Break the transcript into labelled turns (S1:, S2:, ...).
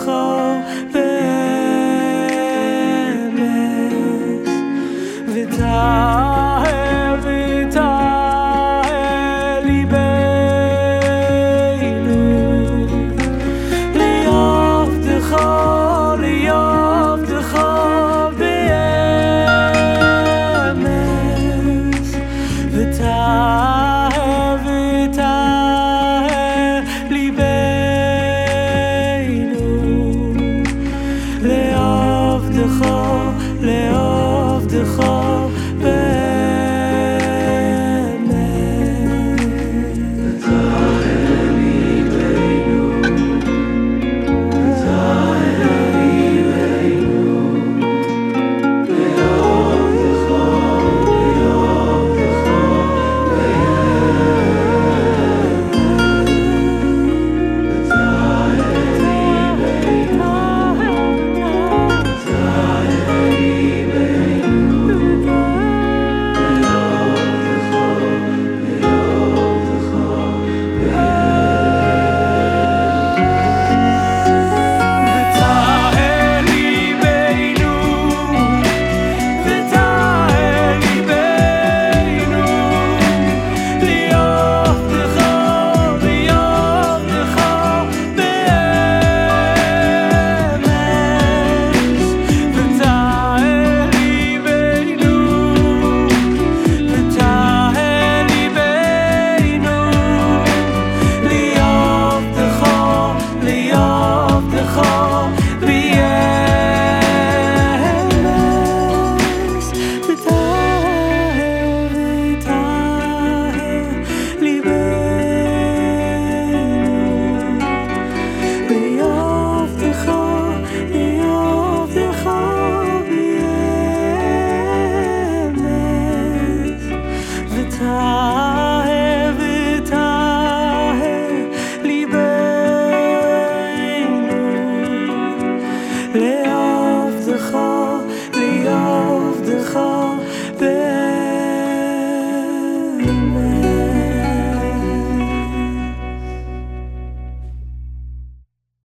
S1: Oh